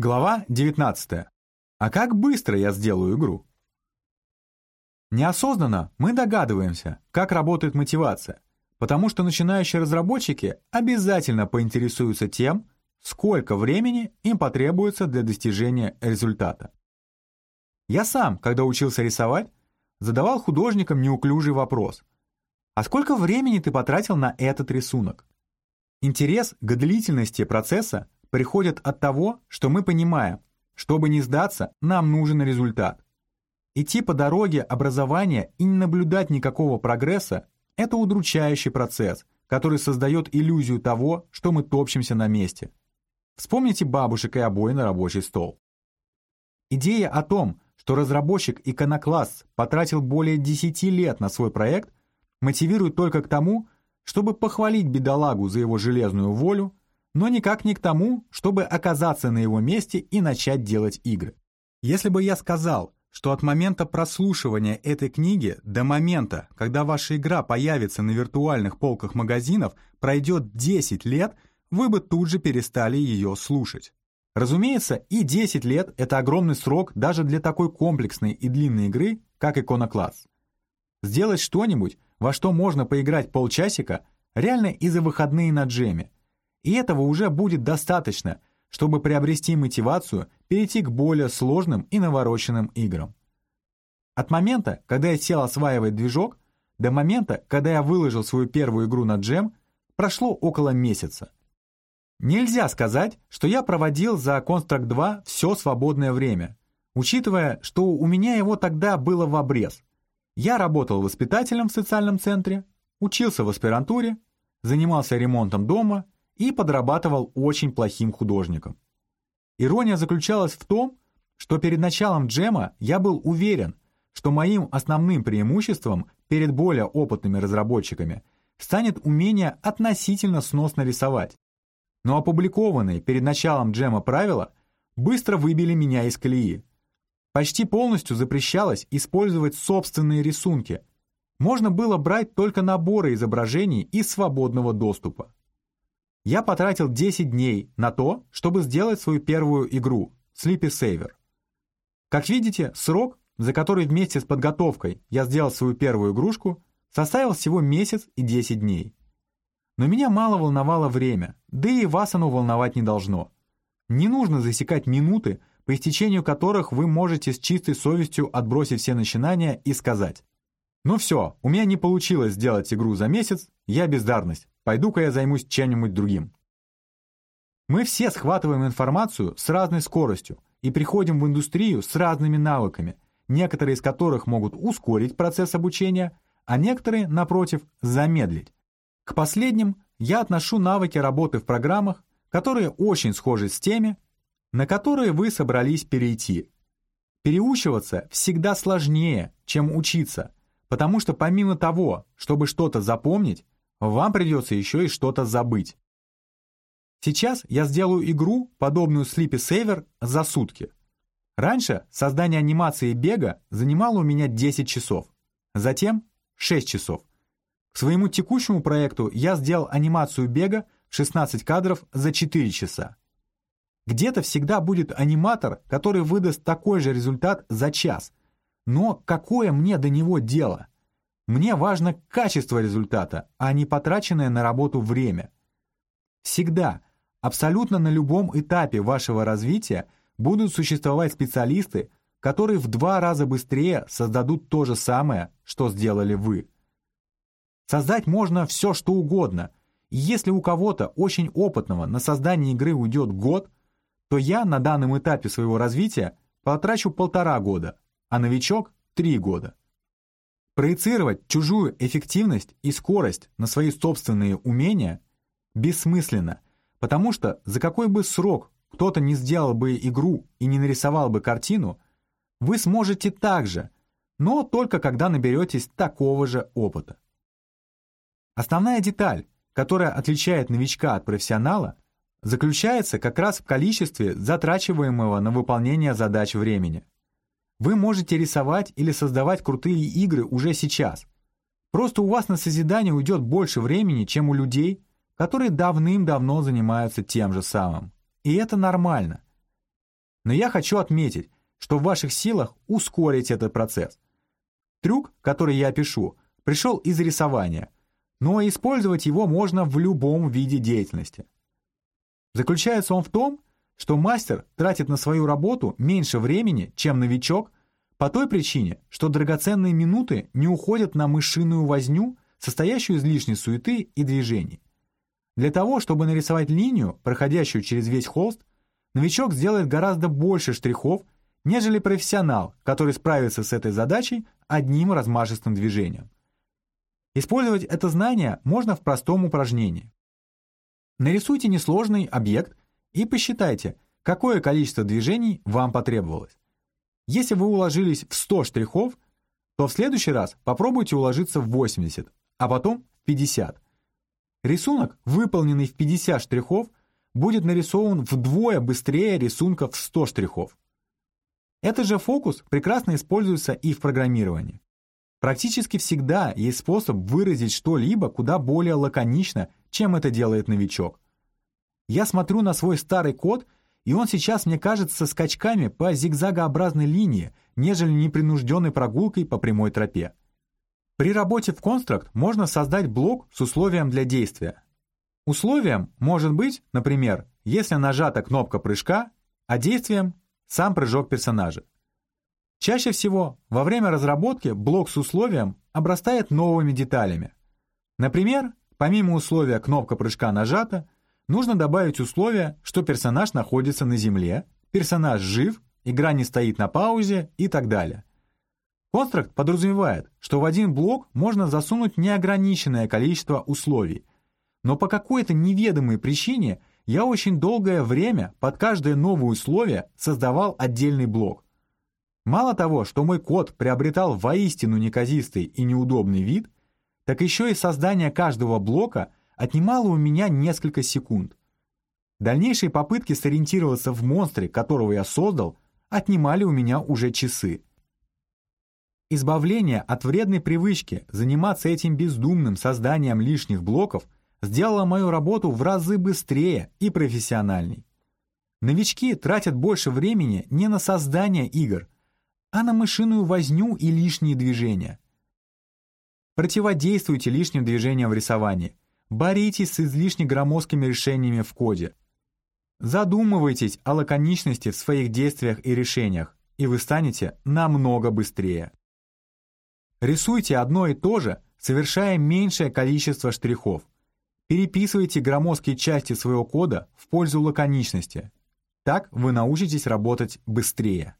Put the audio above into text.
Глава 19. А как быстро я сделаю игру? Неосознанно мы догадываемся, как работает мотивация, потому что начинающие разработчики обязательно поинтересуются тем, сколько времени им потребуется для достижения результата. Я сам, когда учился рисовать, задавал художникам неуклюжий вопрос. А сколько времени ты потратил на этот рисунок? Интерес к длительности процесса приходит от того, что мы понимаем, чтобы не сдаться, нам нужен результат. Идти по дороге образования и не наблюдать никакого прогресса – это удручающий процесс, который создает иллюзию того, что мы топчемся на месте. Вспомните бабушек и обои на рабочий стол. Идея о том, что разработчик Иконокласс потратил более 10 лет на свой проект, мотивирует только к тому, чтобы похвалить бедолагу за его железную волю но никак не к тому, чтобы оказаться на его месте и начать делать игры. Если бы я сказал, что от момента прослушивания этой книги до момента, когда ваша игра появится на виртуальных полках магазинов, пройдет 10 лет, вы бы тут же перестали ее слушать. Разумеется, и 10 лет — это огромный срок даже для такой комплексной и длинной игры, как Иконокласс. Сделать что-нибудь, во что можно поиграть полчасика, реально и за выходные на джеме — и этого уже будет достаточно, чтобы приобрести мотивацию перейти к более сложным и навороченным играм. От момента, когда я сел осваивать движок, до момента, когда я выложил свою первую игру на джем, прошло около месяца. Нельзя сказать, что я проводил за Construct 2 все свободное время, учитывая, что у меня его тогда было в обрез. Я работал воспитателем в социальном центре, учился в аспирантуре, занимался ремонтом дома и подрабатывал очень плохим художником. Ирония заключалась в том, что перед началом джема я был уверен, что моим основным преимуществом перед более опытными разработчиками станет умение относительно сносно рисовать. Но опубликованные перед началом джема правила быстро выбили меня из колеи. Почти полностью запрещалось использовать собственные рисунки. Можно было брать только наборы изображений из свободного доступа я потратил 10 дней на то, чтобы сделать свою первую игру Sleepy Saver. Как видите, срок, за который вместе с подготовкой я сделал свою первую игрушку, составил всего месяц и 10 дней. Но меня мало волновало время, да и вас оно волновать не должно. Не нужно засекать минуты, по истечению которых вы можете с чистой совестью отбросить все начинания и сказать «Ну все, у меня не получилось сделать игру за месяц, я бездарность, пойду-ка я займусь чем-нибудь другим». Мы все схватываем информацию с разной скоростью и приходим в индустрию с разными навыками, некоторые из которых могут ускорить процесс обучения, а некоторые, напротив, замедлить. К последним я отношу навыки работы в программах, которые очень схожи с теми, на которые вы собрались перейти. Переучиваться всегда сложнее, чем учиться, потому что помимо того, чтобы что-то запомнить, вам придется еще и что-то забыть. Сейчас я сделаю игру, подобную Sleepy Saver, за сутки. Раньше создание анимации бега занимало у меня 10 часов, затем 6 часов. К своему текущему проекту я сделал анимацию бега в 16 кадров за 4 часа. Где-то всегда будет аниматор, который выдаст такой же результат за час. Но какое мне до него дело? Мне важно качество результата, а не потраченное на работу время. Всегда, абсолютно на любом этапе вашего развития будут существовать специалисты, которые в два раза быстрее создадут то же самое, что сделали вы. Создать можно все, что угодно, если у кого-то очень опытного на создание игры уйдет год, то я на данном этапе своего развития потрачу полтора года, а новичок — три года. Проецировать чужую эффективность и скорость на свои собственные умения бессмысленно, потому что за какой бы срок кто-то не сделал бы игру и не нарисовал бы картину, вы сможете так же, но только когда наберетесь такого же опыта. Основная деталь, которая отличает новичка от профессионала, заключается как раз в количестве затрачиваемого на выполнение задач времени. Вы можете рисовать или создавать крутые игры уже сейчас. Просто у вас на созидание уйдет больше времени, чем у людей, которые давным-давно занимаются тем же самым. И это нормально. Но я хочу отметить, что в ваших силах ускорить этот процесс. Трюк, который я опишу, пришел из рисования, но использовать его можно в любом виде деятельности. Заключается он в том, что мастер тратит на свою работу меньше времени, чем новичок, по той причине, что драгоценные минуты не уходят на мышиную возню, состоящую из лишней суеты и движений. Для того, чтобы нарисовать линию, проходящую через весь холст, новичок сделает гораздо больше штрихов, нежели профессионал, который справится с этой задачей одним размашистым движением. Использовать это знание можно в простом упражнении. Нарисуйте несложный объект и посчитайте, какое количество движений вам потребовалось. Если вы уложились в 100 штрихов, то в следующий раз попробуйте уложиться в 80, а потом в 50. Рисунок, выполненный в 50 штрихов, будет нарисован вдвое быстрее рисунка в 100 штрихов. Этот же фокус прекрасно используется и в программировании. Практически всегда есть способ выразить что-либо куда более лаконично, чем это делает новичок. Я смотрю на свой старый код, и он сейчас мне кажется скачками по зигзагообразной линии, нежели непринужденной прогулкой по прямой тропе. При работе в Construct можно создать блок с условием для действия. Условием может быть, например, если нажата кнопка прыжка, а действием – сам прыжок персонажа. Чаще всего во время разработки блок с условием обрастает новыми деталями. Например, помимо условия «кнопка прыжка нажата», нужно добавить условие, что персонаж находится на земле, персонаж жив, игра не стоит на паузе и так далее. Констракт подразумевает, что в один блок можно засунуть неограниченное количество условий, но по какой-то неведомой причине я очень долгое время под каждое новое условие создавал отдельный блок. Мало того, что мой код приобретал воистину неказистый и неудобный вид, так еще и создание каждого блока отнимало у меня несколько секунд. Дальнейшие попытки сориентироваться в монстре, которого я создал, отнимали у меня уже часы. Избавление от вредной привычки заниматься этим бездумным созданием лишних блоков сделало мою работу в разы быстрее и профессиональней. Новички тратят больше времени не на создание игр, а на мышиную возню и лишние движения. Противодействуйте лишним движениям в рисовании. Боритесь с излишне громоздкими решениями в коде. Задумывайтесь о лаконичности в своих действиях и решениях, и вы станете намного быстрее. Рисуйте одно и то же, совершая меньшее количество штрихов. Переписывайте громоздкие части своего кода в пользу лаконичности. Так вы научитесь работать быстрее.